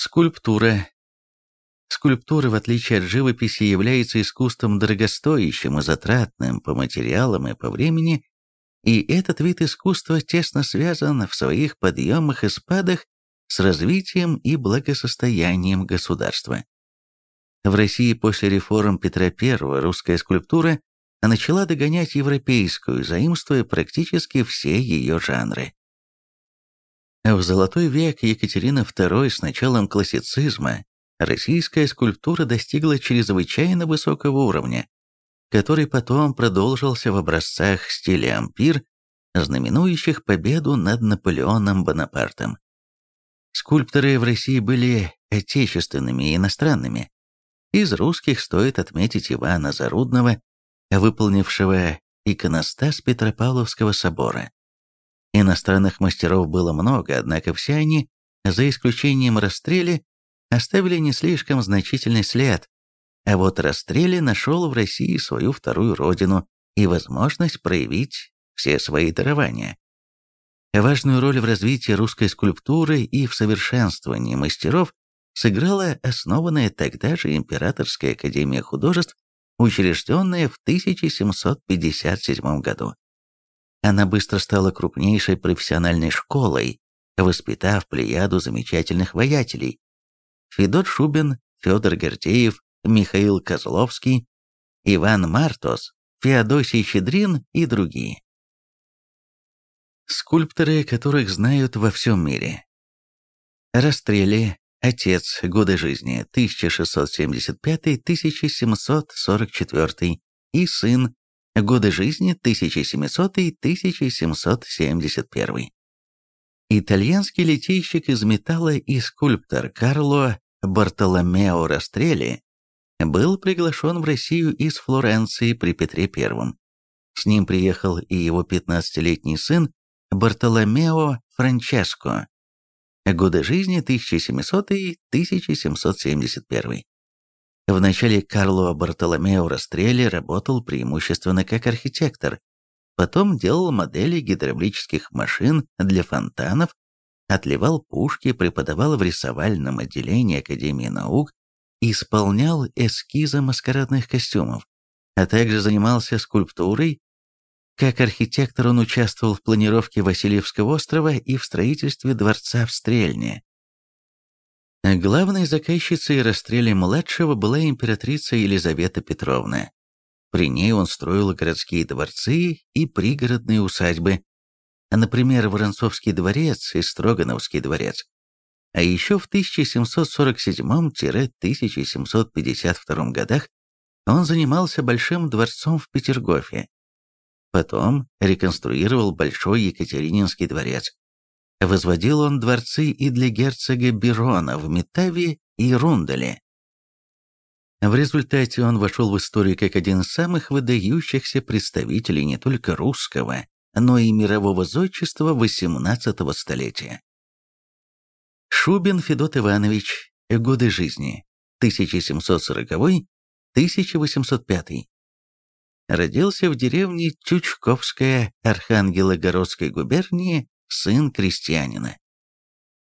Скульптура. Скульптура, в отличие от живописи, является искусством дорогостоящим и затратным по материалам и по времени, и этот вид искусства тесно связан в своих подъемах и спадах с развитием и благосостоянием государства. В России после реформ Петра I русская скульптура начала догонять европейскую, заимствуя практически все ее жанры. В золотой век Екатерины II с началом классицизма российская скульптура достигла чрезвычайно высокого уровня, который потом продолжился в образцах стиля ампир, знаменующих победу над Наполеоном Бонапартом. Скульпторы в России были отечественными и иностранными. Из русских стоит отметить Ивана Зарудного, выполнившего иконостас Петропавловского собора. Иностранных мастеров было много, однако все они, за исключением Растрели, оставили не слишком значительный след, а вот Растрели нашел в России свою вторую родину и возможность проявить все свои дарования. Важную роль в развитии русской скульптуры и в совершенствовании мастеров сыграла основанная тогда же Императорская академия художеств, учрежденная в 1757 году. Она быстро стала крупнейшей профессиональной школой, воспитав плеяду замечательных воятелей. Федот Шубин, Федор Гордеев, Михаил Козловский, Иван Мартос, Феодосий Щедрин и другие. Скульпторы, которых знают во всем мире. Растрели, отец, годы жизни 1675-1744 и сын, годы жизни 1700-1771. Итальянский литейщик из металла и скульптор Карло Бартоломео Растрелли был приглашен в Россию из Флоренции при Петре I. С ним приехал и его 15-летний сын Бартоломео Франческо. Годы жизни 1700-1771. Вначале Карло Бартоломео Растрелли работал преимущественно как архитектор, потом делал модели гидравлических машин для фонтанов, отливал пушки, преподавал в рисовальном отделении Академии наук, исполнял эскизы маскарадных костюмов, а также занимался скульптурой. Как архитектор он участвовал в планировке Васильевского острова и в строительстве дворца в Стрельне. Главной заказчицей расстреле младшего была императрица Елизавета Петровна. При ней он строил городские дворцы и пригородные усадьбы, например, Воронцовский дворец и Строгановский дворец. А еще в 1747-1752 годах он занимался Большим дворцом в Петергофе. Потом реконструировал Большой Екатерининский дворец. Возводил он дворцы и для герцога Бирона в Метаве и Рунделе. В результате он вошел в историю как один из самых выдающихся представителей не только русского, но и мирового зодчества XVIII столетия. Шубин Федот Иванович. Годы жизни. 1740-1805. Родился в деревне Тючковская Архангелогородской губернии, сын крестьянина.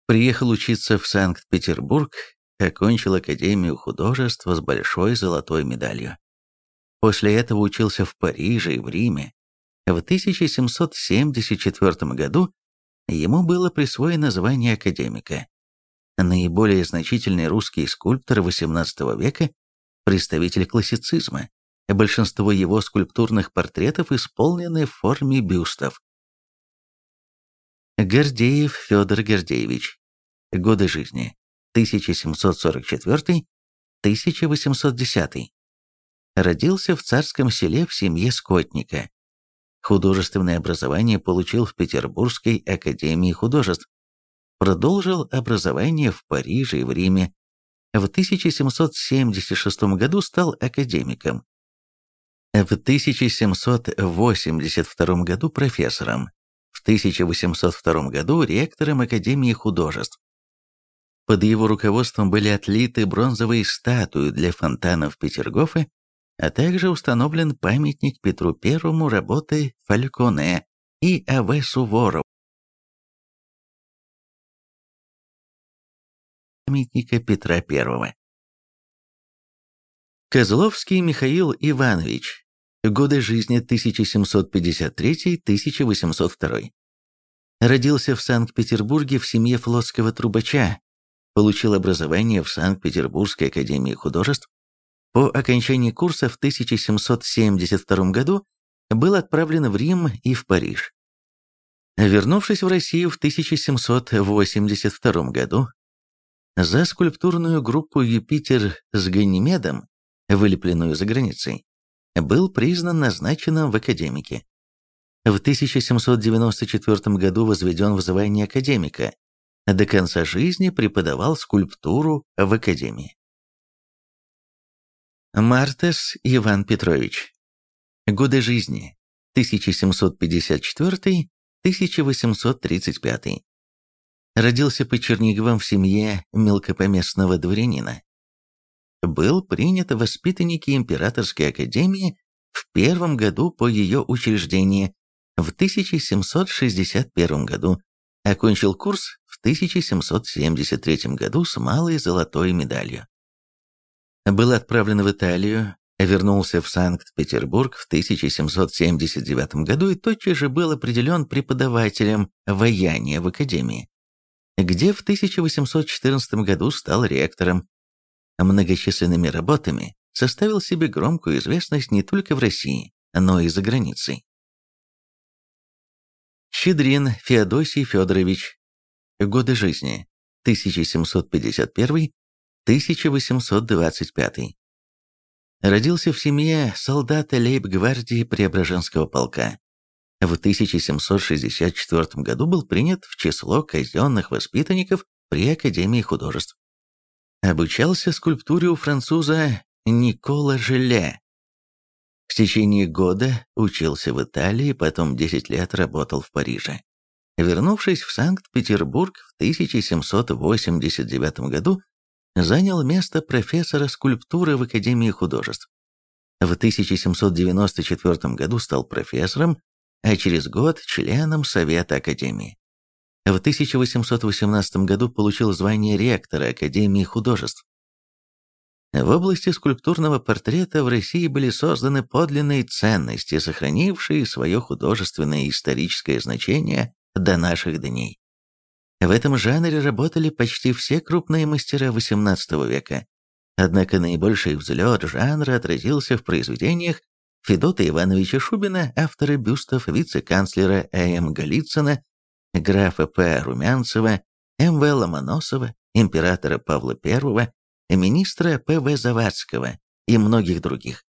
Приехал учиться в Санкт-Петербург, окончил Академию художеств с большой золотой медалью. После этого учился в Париже и в Риме. В 1774 году ему было присвоено звание академика. Наиболее значительный русский скульптор XVIII века, представитель классицизма. Большинство его скульптурных портретов исполнены в форме бюстов. Гордеев Федор Гордеевич. Годы жизни. 1744-1810. Родился в царском селе в семье скотника. Художественное образование получил в Петербургской академии художеств. Продолжил образование в Париже и в Риме. В 1776 году стал академиком. В 1782 году профессором. В 1802 году ректором Академии художеств. Под его руководством были отлиты бронзовые статуи для фонтанов Петергофа, а также установлен памятник Петру Первому работы Фальконе и А.В. Суворову. памятника Петра I. Козловский Михаил Иванович. Годы жизни 1753-1802. Родился в Санкт-Петербурге в семье флотского трубача. Получил образование в Санкт-Петербургской академии художеств. По окончании курса в 1772 году был отправлен в Рим и в Париж. Вернувшись в Россию в 1782 году, за скульптурную группу «Юпитер с Ганимедом», вылепленную за границей, был признан назначенным в академике. В 1794 году возведен в звание академика, до конца жизни преподавал скульптуру в академии. Мартес Иван Петрович. Годы жизни 1754 1835. Родился под Черниговым в семье мелкопоместного дворянина. Был принят в воспитанники Императорской академии в первом году по ее учреждении, в 1761 году, окончил курс в 1773 году с малой золотой медалью. Был отправлен в Италию, вернулся в Санкт-Петербург в 1779 году и тотчас же был определен преподавателем ваяния в Академии, где в 1814 году стал ректором. Многочисленными работами составил себе громкую известность не только в России, но и за границей. Щедрин Феодосий Федорович. Годы жизни 1751-1825. Родился в семье солдата лейб-гвардии Преображенского полка. В 1764 году был принят в число казенных воспитанников при Академии художеств. Обучался скульптуре у француза Никола Желе. В течение года учился в Италии, потом 10 лет работал в Париже. Вернувшись в Санкт-Петербург в 1789 году, занял место профессора скульптуры в Академии художеств. В 1794 году стал профессором, а через год членом Совета Академии. В 1818 году получил звание ректора Академии художеств. В области скульптурного портрета в России были созданы подлинные ценности, сохранившие свое художественное и историческое значение до наших дней. В этом жанре работали почти все крупные мастера XVIII века. Однако наибольший взлет жанра отразился в произведениях Федота Ивановича Шубина, автора бюстов вице-канцлера А.М. Голицына, графа П. Румянцева, М.В. Ломоносова, императора Павла I, министра П.В. Завадского и многих других.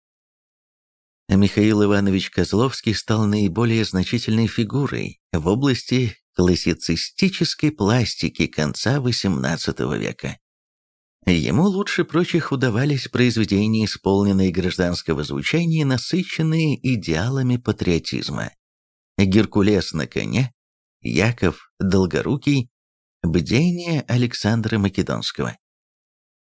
Михаил Иванович Козловский стал наиболее значительной фигурой в области классицистической пластики конца XVIII века. Ему лучше прочих удавались произведения, исполненные гражданского звучания насыщенные идеалами патриотизма. «Геркулес на коне», «Яков Долгорукий», «Бдение Александра Македонского».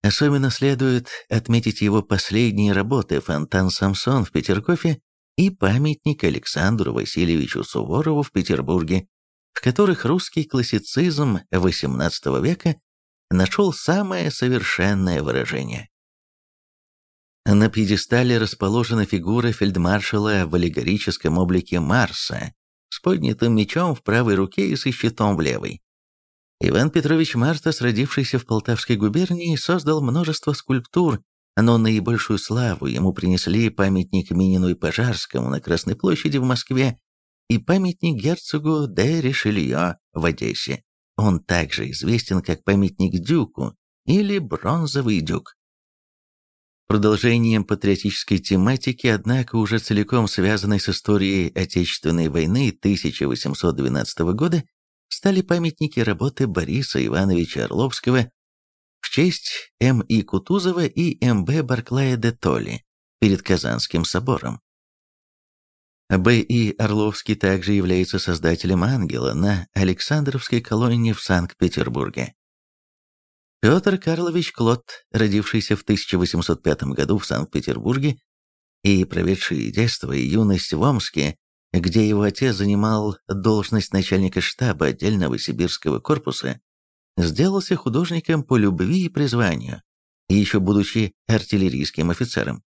Особенно следует отметить его последние работы «Фонтан Самсон» в Петергофе и «Памятник Александру Васильевичу Суворову в Петербурге», в которых русский классицизм XVIII века нашел самое совершенное выражение. На пьедестале расположена фигура фельдмаршала в аллегорическом облике Марса с поднятым мечом в правой руке и со щитом в левой. Иван Петрович Мартас, родившийся в Полтавской губернии, создал множество скульптур, но наибольшую славу ему принесли памятник Минину и Пожарскому на Красной площади в Москве и памятник герцогу де Ришелье в Одессе. Он также известен как памятник Дюку или Бронзовый Дюк. Продолжением патриотической тематики, однако уже целиком связанной с историей Отечественной войны 1812 года, стали памятники работы Бориса Ивановича Орловского в честь М.И. Кутузова и М.Б. Барклая де Толли перед Казанским собором. Б.И. Орловский также является создателем «Ангела» на Александровской колонии в Санкт-Петербурге. Петр Карлович Клод, родившийся в 1805 году в Санкт-Петербурге и проведший детство и юность в Омске, где его отец занимал должность начальника штаба отдельного сибирского корпуса, сделался художником по любви и призванию, еще будучи артиллерийским офицером.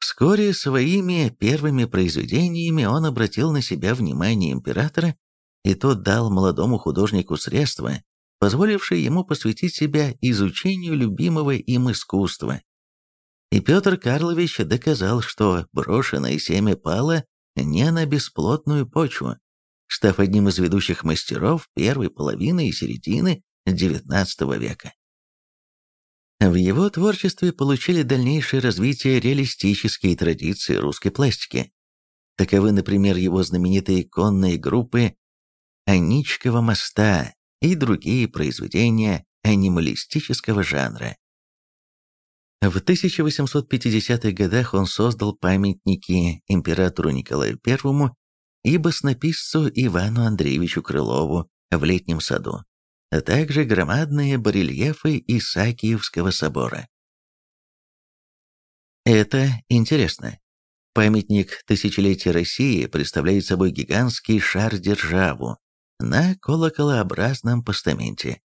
Вскоре своими первыми произведениями он обратил на себя внимание императора, и тот дал молодому художнику средства, позволившие ему посвятить себя изучению любимого им искусства. И Петр Карлович доказал, что брошенное семя пало не на бесплотную почву, став одним из ведущих мастеров первой половины и середины XIX века. В его творчестве получили дальнейшее развитие реалистические традиции русской пластики. Таковы, например, его знаменитые конные группы «Аничкова моста» и другие произведения анималистического жанра. В 1850-х годах он создал памятники императору Николаю I и баснописцу Ивану Андреевичу Крылову в Летнем саду, а также громадные барельефы Исаакиевского собора. Это интересно. Памятник тысячелетия России представляет собой гигантский шар-державу на колоколообразном постаменте.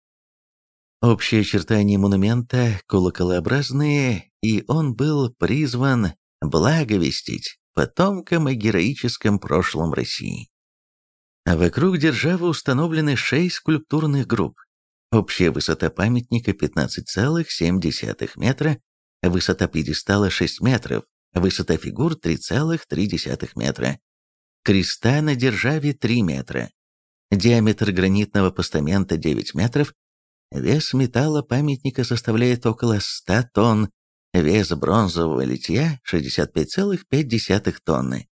Общие очертания монумента колоколообразные, и он был призван благовестить потомкам о героическом прошлом России. Вокруг державы установлены шесть скульптурных групп. Общая высота памятника 15,7 метра, высота пьедестала 6 метров, высота фигур 3,3 метра. Креста на державе 3 метра. Диаметр гранитного постамента 9 метров. Вес металла памятника составляет около 100 тонн, вес бронзового литья 65,5 тонны.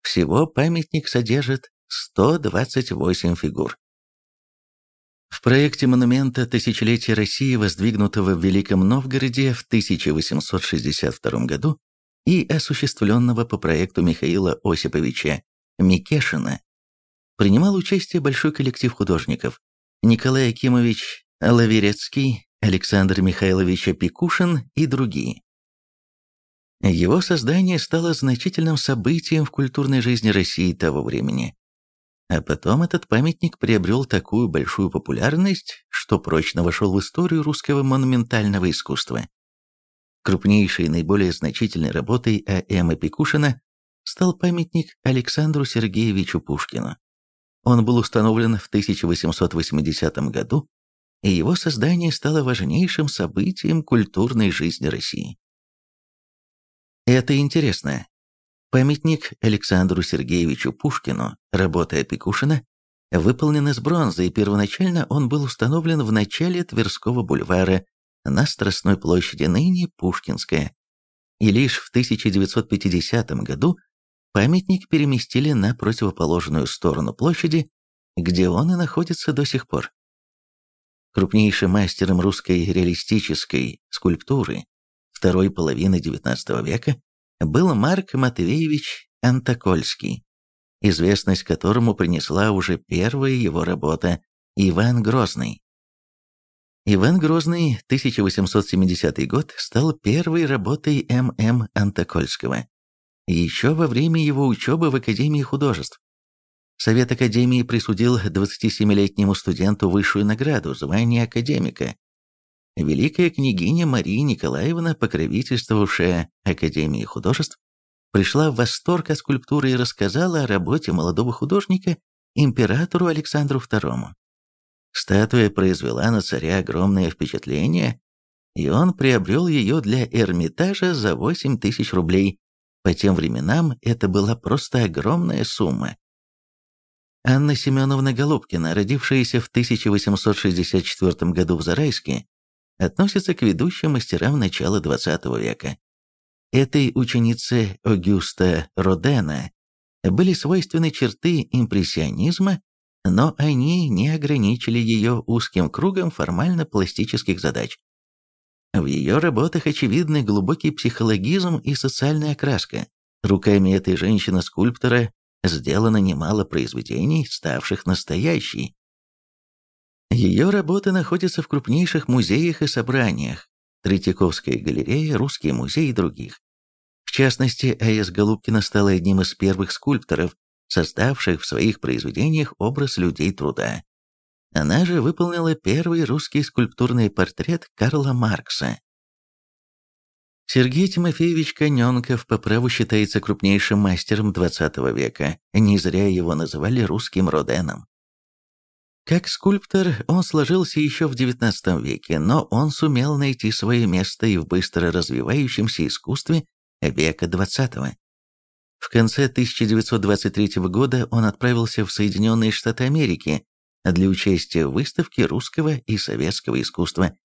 Всего памятник содержит 128 фигур. В проекте монумента «Тысячелетие России», воздвигнутого в Великом Новгороде в 1862 году и осуществленного по проекту Михаила Осиповича Микешина, принимал участие большой коллектив художников Николай Акимович Лаверецкий, Александр Михайлович Пикушин и другие. Его создание стало значительным событием в культурной жизни России того времени. А потом этот памятник приобрел такую большую популярность, что прочно вошел в историю русского монументального искусства. Крупнейшей и наиболее значительной работой А.М. Пикушина стал памятник Александру Сергеевичу Пушкину. Он был установлен в 1880 году и его создание стало важнейшим событием культурной жизни России. Это интересно. Памятник Александру Сергеевичу Пушкину, работа Опекушина, выполнен из бронзы, и первоначально он был установлен в начале Тверского бульвара на Страстной площади, ныне Пушкинская. И лишь в 1950 году памятник переместили на противоположную сторону площади, где он и находится до сих пор. Крупнейшим мастером русской реалистической скульптуры второй половины XIX века был Марк Матвеевич Антокольский, известность которому принесла уже первая его работа «Иван Грозный». Иван Грозный, 1870 год, стал первой работой М.М. Антокольского. Еще во время его учебы в Академии художеств. Совет Академии присудил 27-летнему студенту высшую награду, звание академика. Великая княгиня Мария Николаевна, покровительствовавшая Академии художеств, пришла в восторг от скульптуры и рассказала о работе молодого художника императору Александру II. Статуя произвела на царя огромное впечатление, и он приобрел ее для Эрмитажа за 8 тысяч рублей. По тем временам это была просто огромная сумма. Анна Семеновна Голубкина, родившаяся в 1864 году в Зарайске, относится к ведущим мастерам начала XX века. Этой ученице Огюста Родена были свойственны черты импрессионизма, но они не ограничили ее узким кругом формально-пластических задач. В ее работах очевидны глубокий психологизм и социальная окраска. Руками этой женщины-скульптора сделано немало произведений, ставших настоящей. Ее работы находятся в крупнейших музеях и собраниях, Третьяковская галерея, Русский музей и других. В частности, А.С. Голубкина стала одним из первых скульпторов, создавших в своих произведениях образ людей труда. Она же выполнила первый русский скульптурный портрет Карла Маркса. Сергей Тимофеевич Коненков по праву считается крупнейшим мастером XX века, не зря его называли русским Роденом. Как скульптор он сложился еще в XIX веке, но он сумел найти свое место и в быстро развивающемся искусстве века XX. В конце 1923 года он отправился в Соединенные Штаты Америки для участия в выставке русского и советского искусства.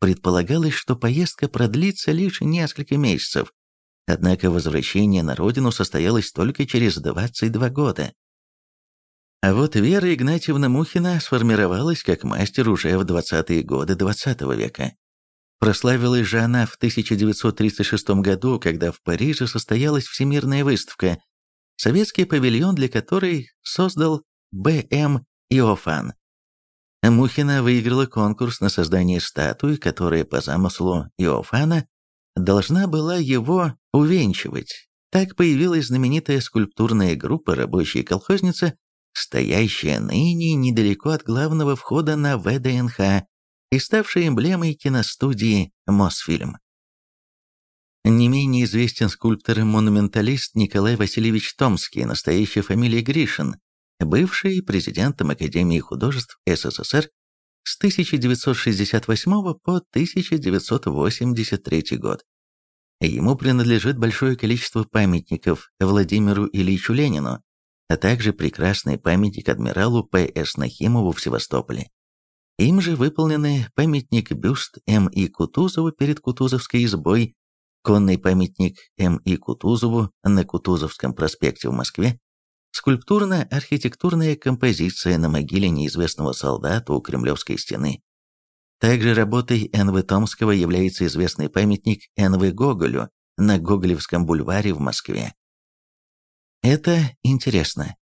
Предполагалось, что поездка продлится лишь несколько месяцев, однако возвращение на родину состоялось только через 22 года. А вот Вера Игнатьевна Мухина сформировалась как мастер уже в 20-е годы XX -го века. Прославилась же она в 1936 году, когда в Париже состоялась Всемирная выставка, советский павильон для которой создал Б.М. Иофан. Мухина выиграла конкурс на создание статуи, которая по замыслу Иофана должна была его увенчивать. Так появилась знаменитая скульптурная группа «Рабочий и колхозница», стоящая ныне недалеко от главного входа на ВДНХ и ставшая эмблемой киностудии «Мосфильм». Не менее известен скульптор-монументалист Николай Васильевич Томский, настоящая фамилия Гришин, бывший президентом Академии художеств СССР с 1968 по 1983 год. Ему принадлежит большое количество памятников Владимиру Ильичу Ленину, а также прекрасный памятник адмиралу П.С. Нахимову в Севастополе. Им же выполнены памятник-бюст М.И. Кутузову перед Кутузовской избой, конный памятник М.И. Кутузову на Кутузовском проспекте в Москве, скульптурно-архитектурная композиция на могиле неизвестного солдата у Кремлевской стены. Также работой Н.В. Томского является известный памятник Н.В. Гоголю на Гоголевском бульваре в Москве. Это интересно.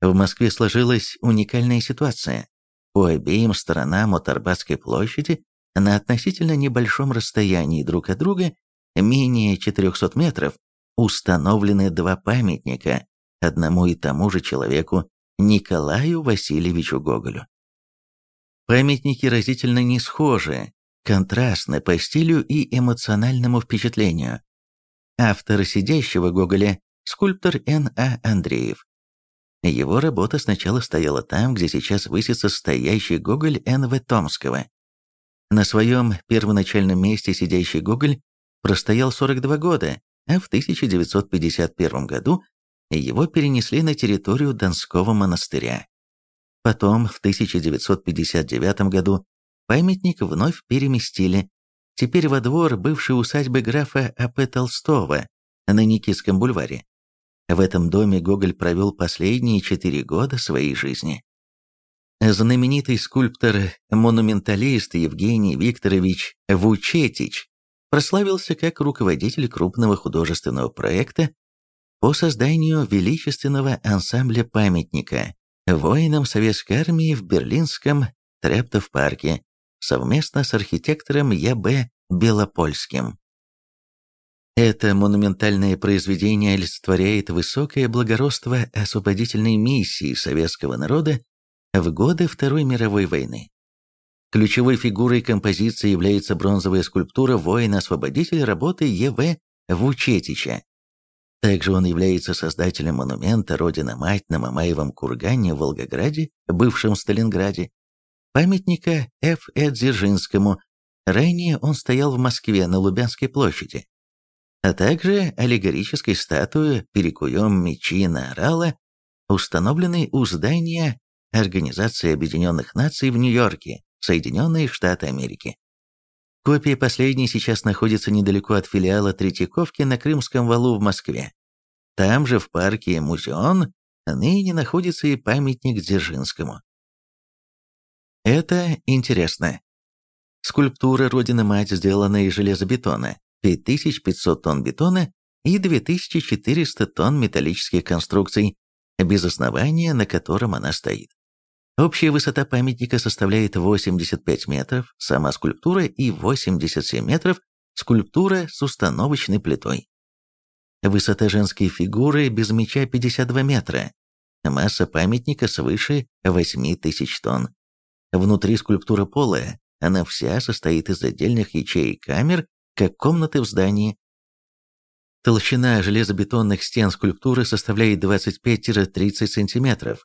В Москве сложилась уникальная ситуация. По обеим сторонам от Арбатской площади на относительно небольшом расстоянии друг от друга, менее 400 метров, установлены два памятника одному и тому же человеку Николаю Васильевичу Гоголю. Памятники разительно не схожи, контрастны по стилю и эмоциональному впечатлению. Автор сидящего Гоголя – скульптор Н.А. Андреев. Его работа сначала стояла там, где сейчас высится стоящий Гоголь Н.В. Томского. На своем первоначальном месте сидящий Гоголь простоял 42 года, а в 1951 году его перенесли на территорию Донского монастыря. Потом, в 1959 году, памятник вновь переместили, теперь во двор бывшей усадьбы графа А.П. Толстого на Никитском бульваре. В этом доме Гоголь провел последние четыре года своей жизни. Знаменитый скульптор-монументалист Евгений Викторович Вучетич прославился как руководитель крупного художественного проекта по созданию величественного ансамбля-памятника воинам Советской армии в берлинском Трептов-парке совместно с архитектором Я.Б. Белопольским. Это монументальное произведение олицетворяет высокое благородство освободительной миссии советского народа в годы Второй мировой войны. Ключевой фигурой композиции является бронзовая скульптура воина-освободитель работы Е.В. Вучетича. Также он является создателем монумента «Родина-мать» на Мамаевом кургане в Волгограде, бывшем Сталинграде, памятника Ф. Э. Дзержинскому, ранее он стоял в Москве на Лубянской площади а также аллегорической статуи «Перекуем мечи на орала», установленной у здания Организации Объединенных Наций в Нью-Йорке, Соединенные Штаты Америки. Копия последней сейчас находится недалеко от филиала Третьяковки на Крымском валу в Москве. Там же в парке Музеон ныне находится и памятник Дзержинскому. Это интересно. Скульптура Родина-Мать сделана из железобетона, 5500 тонн бетона и 2400 тонн металлических конструкций, без основания, на котором она стоит. Общая высота памятника составляет 85 метров, сама скульптура и 87 метров, скульптура с установочной плитой. Высота женской фигуры без меча 52 метра. Масса памятника свыше 8000 тонн. Внутри скульптура полая, она вся состоит из отдельных ячеек камер, как комнаты в здании. Толщина железобетонных стен скульптуры составляет 25-30 см.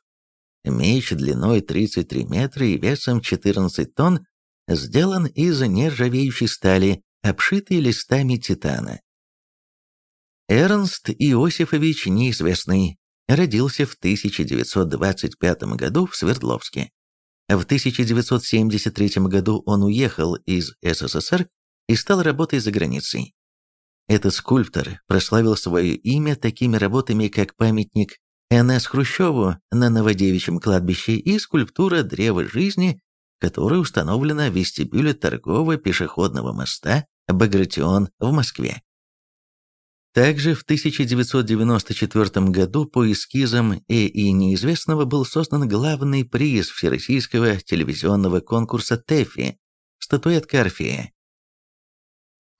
Меч длиной 33 метра и весом 14 тонн сделан из нержавеющей стали, обшитой листами титана. Эрнст Иосифович Неизвестный родился в 1925 году в Свердловске. В 1973 году он уехал из СССР и стал работать за границей. Этот скульптор прославил свое имя такими работами, как памятник Н.С. Хрущеву на Новодевичьем кладбище и скульптура «Древо жизни», которая установлена в вестибюле торгово-пешеходного моста Багратион в Москве. Также в 1994 году по эскизам Э.И. Неизвестного был создан главный приз Всероссийского телевизионного конкурса ТЭФИ «Статуэтка Орфея».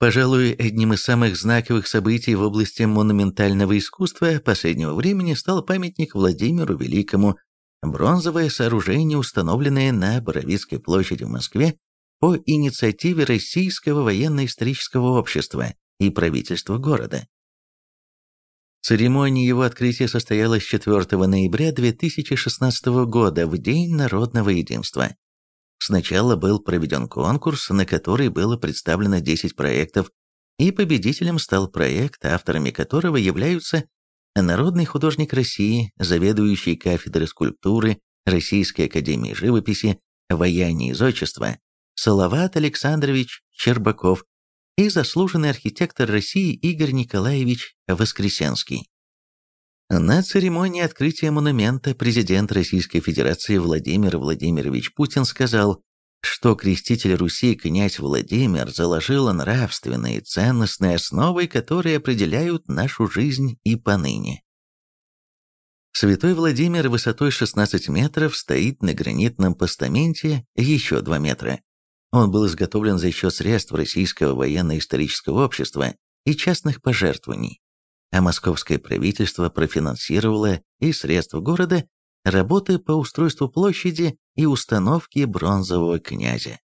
Пожалуй, одним из самых знаковых событий в области монументального искусства последнего времени стал памятник Владимиру Великому, бронзовое сооружение, установленное на Боровицкой площади в Москве по инициативе Российского военно-исторического общества и правительства города. Церемония его открытия состоялась 4 ноября 2016 года, в День народного единства. Сначала был проведен конкурс, на который было представлено 10 проектов, и победителем стал проект, авторами которого являются народный художник России, заведующий кафедрой скульптуры Российской академии живописи, вояния и зодчества, Салават Александрович Щербаков и заслуженный архитектор России Игорь Николаевич Воскресенский. На церемонии открытия монумента президент Российской Федерации Владимир Владимирович Путин сказал, что креститель Руси князь Владимир заложил нравственные ценностные основы, которые определяют нашу жизнь и поныне. Святой Владимир высотой 16 метров стоит на гранитном постаменте еще 2 метра. Он был изготовлен за счет средств Российского военно-исторического общества и частных пожертвований, а московское правительство профинансировало из средств города работы по устройству площади и установке бронзового князя.